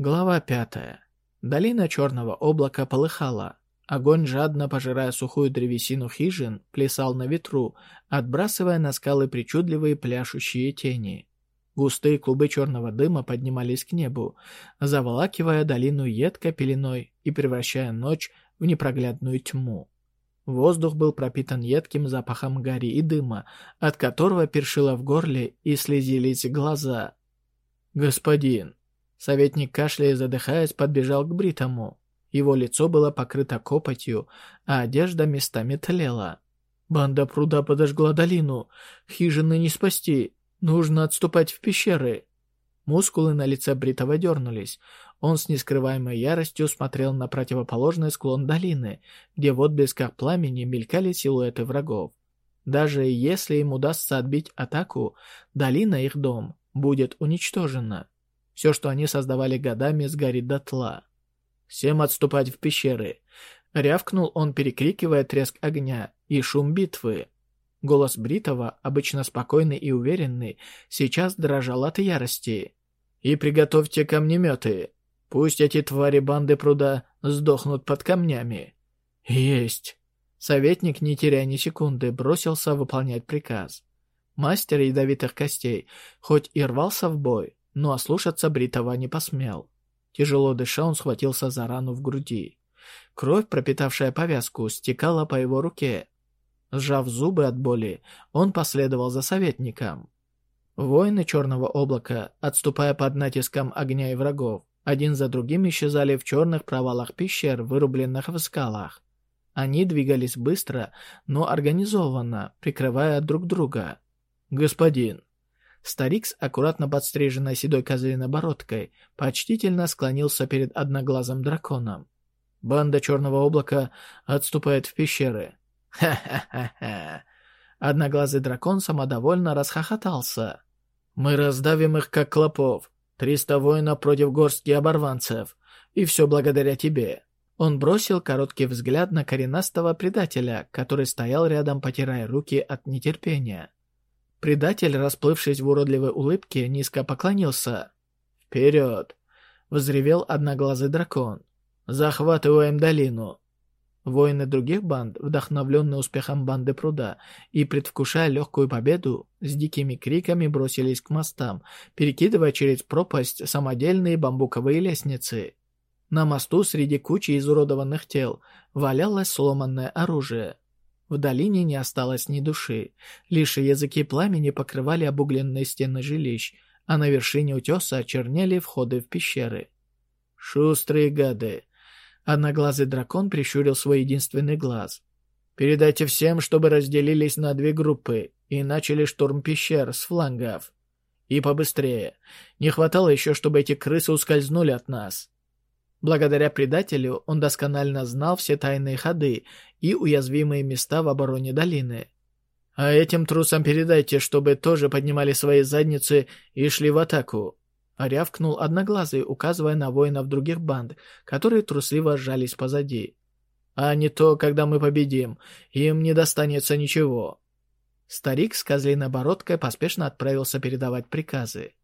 Глава пятая. Долина черного облака полыхала. Огонь, жадно пожирая сухую древесину хижин, плясал на ветру, отбрасывая на скалы причудливые пляшущие тени. Густые клубы черного дыма поднимались к небу, заволакивая долину едко пеленой и превращая ночь в непроглядную тьму. Воздух был пропитан едким запахом гари и дыма, от которого першило в горле и слезились глаза. «Господин!» Советник, кашляя и задыхаясь, подбежал к Бритому. Его лицо было покрыто копотью, а одежда местами тлела. «Банда пруда подожгла долину. Хижины не спасти. Нужно отступать в пещеры». Мускулы на лице Бритова дернулись. Он с нескрываемой яростью смотрел на противоположный склон долины, где в отблесках пламени мелькали силуэты врагов. Даже если им удастся отбить атаку, долина их дом будет уничтожена. Все, что они создавали годами, сгорит дотла. «Всем отступать в пещеры!» Рявкнул он, перекрикивая треск огня и шум битвы. Голос Бритова, обычно спокойный и уверенный, сейчас дрожал от ярости. «И приготовьте камнеметы. Пусть эти твари банды пруда сдохнут под камнями». «Есть!» Советник, не теряя ни секунды, бросился выполнять приказ. Мастер ядовитых костей, хоть и рвался в бой, но ослушаться Бритова не посмел. Тяжело дыша, он схватился за рану в груди. Кровь, пропитавшая повязку, стекала по его руке. Сжав зубы от боли, он последовал за советником. Воины Черного облака, отступая под натиском огня и врагов, один за другим исчезали в черных провалах пещер, вырубленных в скалах. Они двигались быстро, но организованно, прикрывая друг друга. «Господин, Старик с аккуратно подстриженной седой козлиной бородкой почтительно склонился перед одноглазым драконом. Банда Черного Облака отступает в пещеры. Ха-ха-ха-ха. Одноглазый дракон самодовольно расхохотался. Мы раздавим их, как клопов. Триста воинов против горстки оборванцев. И все благодаря тебе. Он бросил короткий взгляд на коренастого предателя, который стоял рядом, потирая руки от нетерпения. Предатель, расплывшись в уродливой улыбке, низко поклонился. «Вперед!» — взревел одноглазый дракон. «Захватываем долину!» Воины других банд, вдохновленные успехом банды пруда и предвкушая легкую победу, с дикими криками бросились к мостам, перекидывая через пропасть самодельные бамбуковые лестницы. На мосту среди кучи изуродованных тел валялось сломанное оружие. В долине не осталось ни души. Лишь языки пламени покрывали обугленные стены жилищ, а на вершине утеса очернели входы в пещеры. «Шустрые гады!» Одноглазый дракон прищурил свой единственный глаз. «Передайте всем, чтобы разделились на две группы и начали штурм пещер с флангов. И побыстрее. Не хватало еще, чтобы эти крысы ускользнули от нас. Благодаря предателю он досконально знал все тайные ходы и уязвимые места в обороне долины. А этим трусам передайте, чтобы тоже поднимали свои задницы и шли в атаку. Рявкнул одноглазый, указывая на воинов других банд, которые трусливо сжались позади. А не то, когда мы победим, им не достанется ничего. Старик с козлиной бородкой поспешно отправился передавать приказы.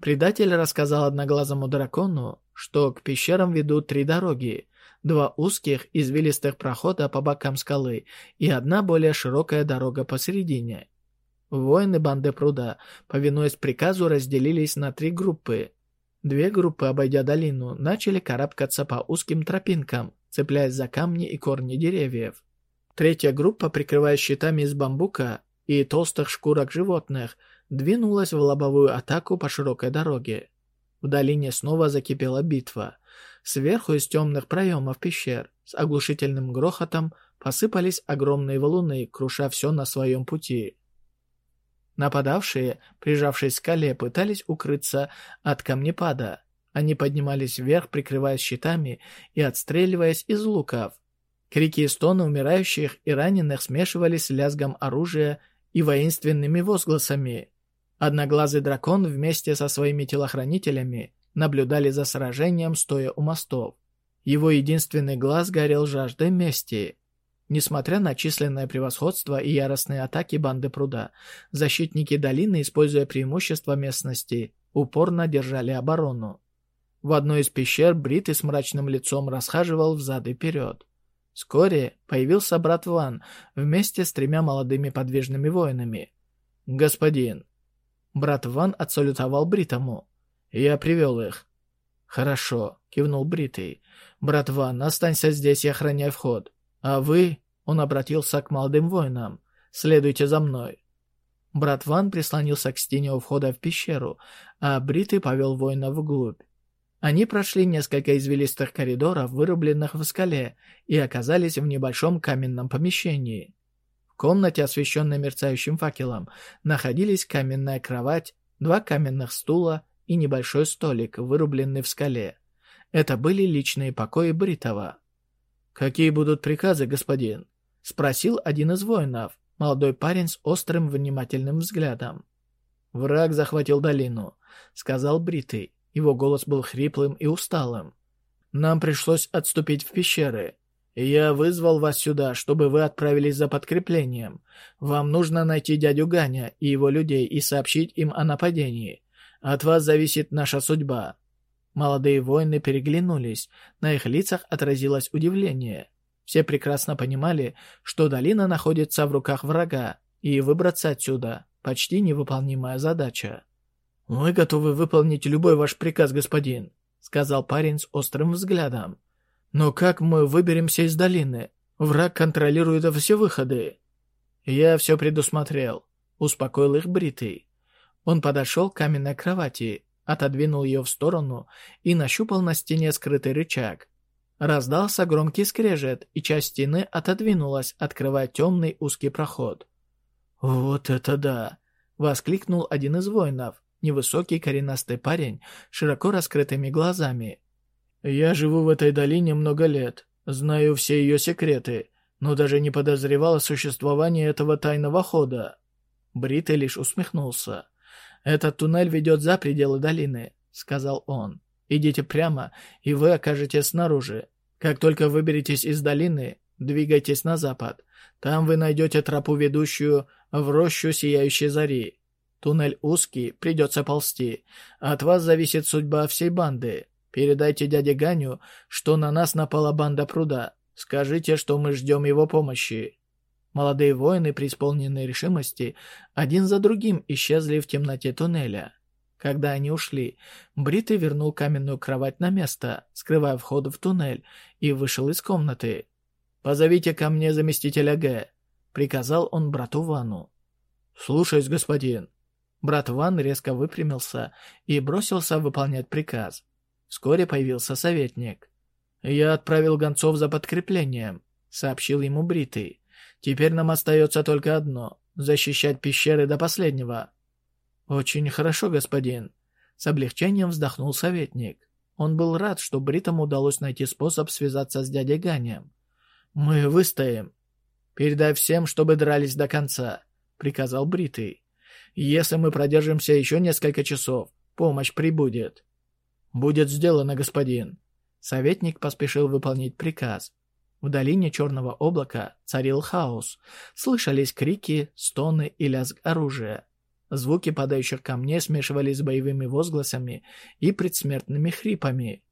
Предатель рассказал одноглазому дракону, что к пещерам ведут три дороги, два узких извилистых прохода по бокам скалы и одна более широкая дорога посередине. Воины банды пруда, повинуясь приказу, разделились на три группы. Две группы, обойдя долину, начали карабкаться по узким тропинкам, цепляясь за камни и корни деревьев. Третья группа, прикрывая щитами из бамбука и толстых шкурок животных, двинулась в лобовую атаку по широкой дороге. В долине снова закипела битва. Сверху из темных проемов пещер с оглушительным грохотом посыпались огромные валуны, круша все на своем пути. Нападавшие, прижавшись к скале, пытались укрыться от камнепада. Они поднимались вверх, прикрываясь щитами и отстреливаясь из луков. Крики и стоны умирающих и раненых смешивались с лязгом оружия и воинственными возгласами. Одноглазый дракон вместе со своими телохранителями наблюдали за сражением, стоя у мостов. Его единственный глаз горел жаждой мести. Несмотря на численное превосходство и яростные атаки банды пруда, защитники долины, используя преимущество местности, упорно держали оборону. В одной из пещер Бритый с мрачным лицом расхаживал взад и вперед. Вскоре появился брат Ван вместе с тремя молодыми подвижными воинами. «Господин!» Брат Ван отсалютовал Бритому. «Я привел их». «Хорошо», — кивнул Бритый. «Брат Ван, останься здесь и охраняй вход. А вы...» — он обратился к молодым воинам. «Следуйте за мной». Брат Ван прислонился к стене у входа в пещеру, а Бритый повел воинов вглубь. Они прошли несколько извилистых коридоров, вырубленных в скале, и оказались в небольшом каменном помещении. Комнате, освещенной мерцающим факелом, находились каменная кровать, два каменных стула и небольшой столик, вырубленный в скале. Это были личные покои Бритова. «Какие будут приказы, господин?» — спросил один из воинов, молодой парень с острым внимательным взглядом. «Враг захватил долину», — сказал Бритый. Его голос был хриплым и усталым. «Нам пришлось отступить в пещеры. Я вызвал вас сюда, чтобы вы отправились за подкреплением. Вам нужно найти дядю Ганя и его людей и сообщить им о нападении. От вас зависит наша судьба». Молодые воины переглянулись, на их лицах отразилось удивление. Все прекрасно понимали, что долина находится в руках врага, и выбраться отсюда – почти невыполнимая задача. «Мы готовы выполнить любой ваш приказ, господин», — сказал парень с острым взглядом. «Но как мы выберемся из долины? Враг контролирует все выходы». «Я все предусмотрел», — успокоил их Бритый. Он подошел к каменной кровати, отодвинул ее в сторону и нащупал на стене скрытый рычаг. Раздался громкий скрежет, и часть стены отодвинулась, открывая темный узкий проход. «Вот это да!» — воскликнул один из воинов, Невысокий коренастый парень, широко раскрытыми глазами. «Я живу в этой долине много лет, знаю все ее секреты, но даже не подозревал о существовании этого тайного хода». Бритый лишь усмехнулся. «Этот туннель ведет за пределы долины», — сказал он. «Идите прямо, и вы окажетесь снаружи. Как только выберетесь из долины, двигайтесь на запад. Там вы найдете тропу, ведущую в рощу Сияющей Зари. Туннель узкий, придется ползти. От вас зависит судьба всей банды. Передайте дяде Ганю, что на нас напала банда пруда. Скажите, что мы ждем его помощи». Молодые воины, преисполненные решимости, один за другим исчезли в темноте туннеля. Когда они ушли, Бритый вернул каменную кровать на место, скрывая вход в туннель, и вышел из комнаты. «Позовите ко мне заместителя Г», — приказал он брату Вану. «Слушаюсь, господин», Брат Ван резко выпрямился и бросился выполнять приказ. Вскоре появился советник. «Я отправил гонцов за подкреплением», — сообщил ему Бритый. «Теперь нам остается только одно — защищать пещеры до последнего». «Очень хорошо, господин», — с облегчением вздохнул советник. Он был рад, что Бритам удалось найти способ связаться с дядей Ганем. «Мы выстоим. Передай всем, чтобы дрались до конца», — приказал Бритый. Если мы продержимся еще несколько часов, помощь прибудет». «Будет сделано, господин». Советник поспешил выполнить приказ. В долине Черного облака царил хаос. Слышались крики, стоны и лязг оружия. Звуки падающих камней смешивались с боевыми возгласами и предсмертными хрипами.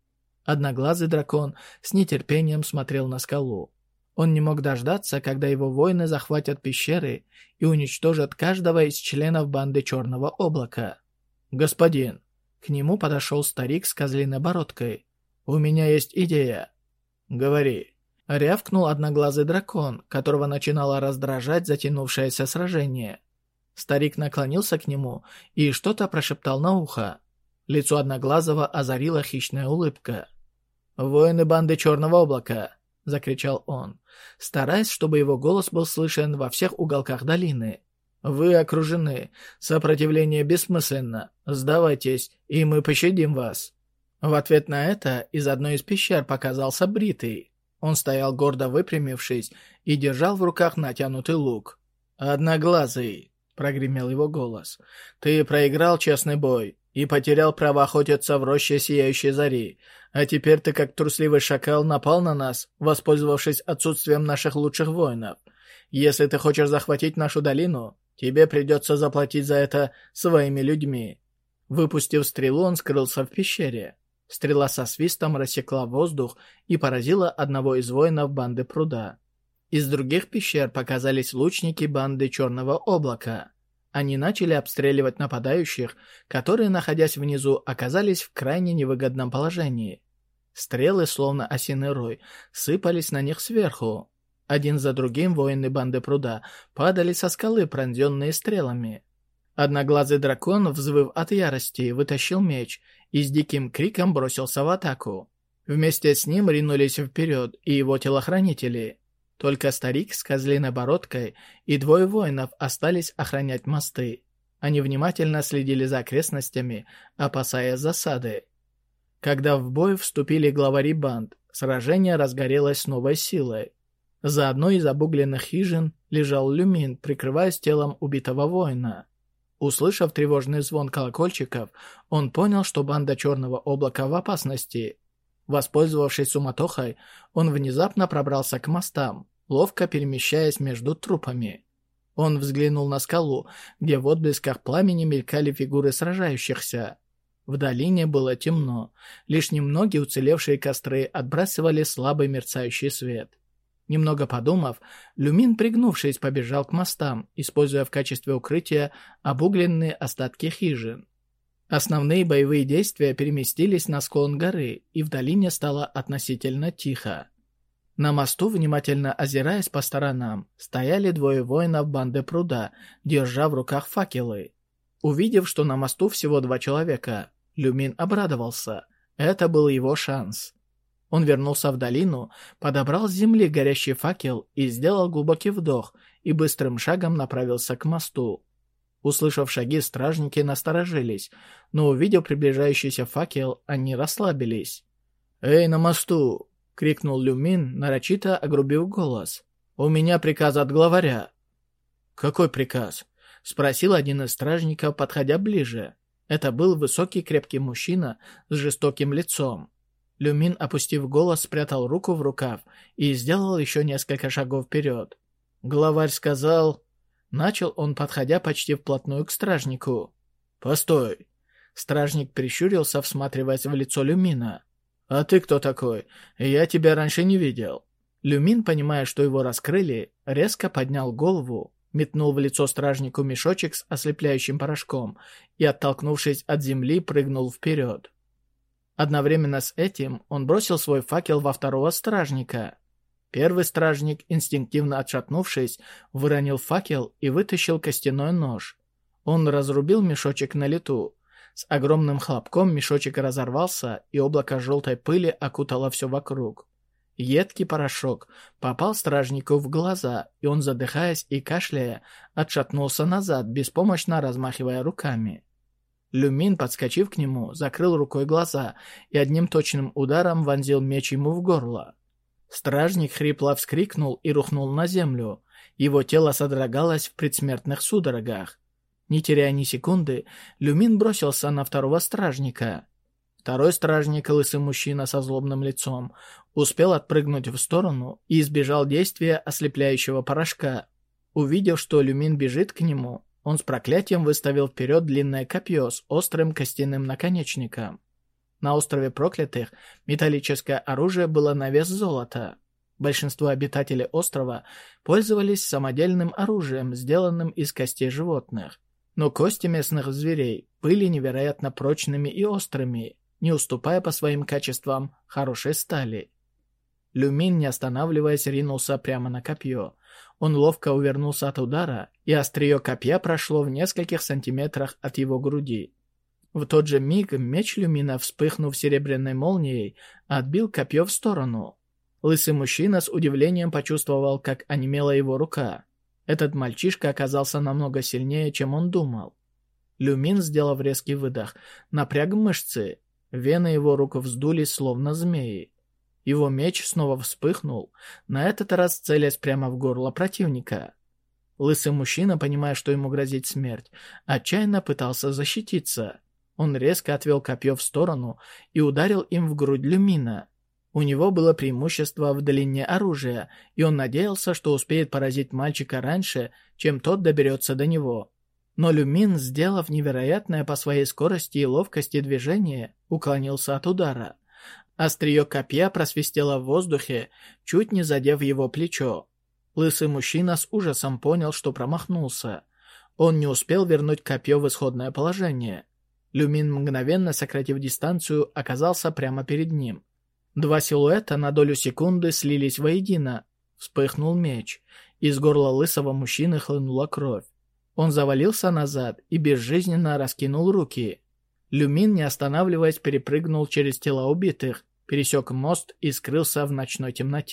Одноглазый дракон с нетерпением смотрел на скалу. Он не мог дождаться, когда его воины захватят пещеры и уничтожат каждого из членов банды Черного Облака. «Господин!» К нему подошел старик с козлиной бородкой. «У меня есть идея». «Говори». Рявкнул одноглазый дракон, которого начинало раздражать затянувшееся сражение. Старик наклонился к нему и что-то прошептал на ухо. Лицо одноглазого озарила хищная улыбка. «Воины банды Черного Облака!» — закричал он стараясь, чтобы его голос был слышен во всех уголках долины. «Вы окружены. Сопротивление бессмысленно. Сдавайтесь, и мы пощадим вас». В ответ на это из одной из пещер показался Бритый. Он стоял гордо выпрямившись и держал в руках натянутый лук. «Одноглазый!» — прогремел его голос. «Ты проиграл честный бой и потерял право охотиться в роще Сияющей Зари. А теперь ты, как трусливый шакал, напал на нас, воспользовавшись отсутствием наших лучших воинов. Если ты хочешь захватить нашу долину, тебе придется заплатить за это своими людьми». Выпустив стрелу, он скрылся в пещере. Стрела со свистом рассекла воздух и поразила одного из воинов банды пруда. Из других пещер показались лучники банды Черного облака. Они начали обстреливать нападающих, которые, находясь внизу, оказались в крайне невыгодном положении. Стрелы, словно осиный рой, сыпались на них сверху. Один за другим воины банды пруда падали со скалы, пронзенные стрелами. Одноглазый дракон, взвыв от ярости, вытащил меч и с диким криком бросился в атаку. Вместе с ним ринулись вперед и его телохранители. Только старик с козлиной бородкой и двое воинов остались охранять мосты. Они внимательно следили за окрестностями, опасаясь засады. Когда в бой вступили главари банд, сражение разгорелось с новой силой. За одной из обугленных хижин лежал люмин, прикрываясь телом убитого воина. Услышав тревожный звон колокольчиков, он понял, что банда Черного Облака в опасности. Воспользовавшись суматохой, он внезапно пробрался к мостам, ловко перемещаясь между трупами. Он взглянул на скалу, где в отблесках пламени мелькали фигуры сражающихся. В долине было темно, лишь немногие уцелевшие костры отбрасывали слабый мерцающий свет. Немного подумав, Люмин, пригнувшись, побежал к мостам, используя в качестве укрытия обугленные остатки хижин. Основные боевые действия переместились на склон горы, и в долине стало относительно тихо. На мосту, внимательно озираясь по сторонам, стояли двое воинов банды пруда, держа в руках факелы. Увидев, что на мосту всего два человека, Люмин обрадовался. Это был его шанс. Он вернулся в долину, подобрал с земли горящий факел и сделал глубокий вдох, и быстрым шагом направился к мосту. Услышав шаги, стражники насторожились, но увидев приближающийся факел, они расслабились. «Эй, на мосту!» — крикнул Люмин, нарочито огрубив голос. «У меня приказ от главаря». «Какой приказ?» — спросил один из стражников, подходя ближе. Это был высокий крепкий мужчина с жестоким лицом. Люмин, опустив голос, спрятал руку в рукав и сделал еще несколько шагов вперед. Главарь сказал... Начал он, подходя почти вплотную к стражнику. «Постой!» Стражник прищурился, всматриваясь в лицо Люмина. «А ты кто такой? Я тебя раньше не видел». Люмин, понимая, что его раскрыли, резко поднял голову, метнул в лицо стражнику мешочек с ослепляющим порошком и, оттолкнувшись от земли, прыгнул вперед. Одновременно с этим он бросил свой факел во второго стражника. Первый стражник, инстинктивно отшатнувшись, выронил факел и вытащил костяной нож. Он разрубил мешочек на лету. С огромным хлопком мешочек разорвался, и облако желтой пыли окутало все вокруг. Едкий порошок попал стражнику в глаза, и он, задыхаясь и кашляя, отшатнулся назад, беспомощно размахивая руками. Люмин, подскочив к нему, закрыл рукой глаза и одним точным ударом вонзил меч ему в горло. Стражник хрипло вскрикнул и рухнул на землю. Его тело содрогалось в предсмертных судорогах. Не теряя ни секунды, Люмин бросился на второго стражника. Второй стражник, лысый мужчина со злобным лицом, успел отпрыгнуть в сторону и избежал действия ослепляющего порошка. Увидев, что Люмин бежит к нему, он с проклятием выставил вперед длинное копье с острым костяным наконечником. На острове проклятых металлическое оружие было на вес золота. Большинство обитателей острова пользовались самодельным оружием, сделанным из костей животных. Но кости местных зверей были невероятно прочными и острыми, не уступая по своим качествам хорошей стали. Люмин, не останавливаясь, ринулся прямо на копье. Он ловко увернулся от удара, и острие копья прошло в нескольких сантиметрах от его груди. В тот же миг меч Люмина, вспыхнув серебряной молнией, отбил копье в сторону. Лысый мужчина с удивлением почувствовал, как онемела его рука. Этот мальчишка оказался намного сильнее, чем он думал. Люмин, сделав резкий выдох, напряг мышцы. Вены его рук вздулись, словно змеи. Его меч снова вспыхнул, на этот раз целясь прямо в горло противника. Лысый мужчина, понимая, что ему грозит смерть, отчаянно пытался защититься. Он резко отвел копье в сторону и ударил им в грудь Люмина. У него было преимущество в длине оружия, и он надеялся, что успеет поразить мальчика раньше, чем тот доберется до него. Но Люмин, сделав невероятное по своей скорости и ловкости движение, уклонился от удара. Острие копья просвистело в воздухе, чуть не задев его плечо. Лысый мужчина с ужасом понял, что промахнулся. Он не успел вернуть копье в исходное положение. Люмин, мгновенно сократив дистанцию, оказался прямо перед ним. Два силуэта на долю секунды слились воедино. Вспыхнул меч. Из горла лысого мужчины хлынула кровь. Он завалился назад и безжизненно раскинул руки. Люмин, не останавливаясь, перепрыгнул через тела убитых, пересек мост и скрылся в ночной темноте.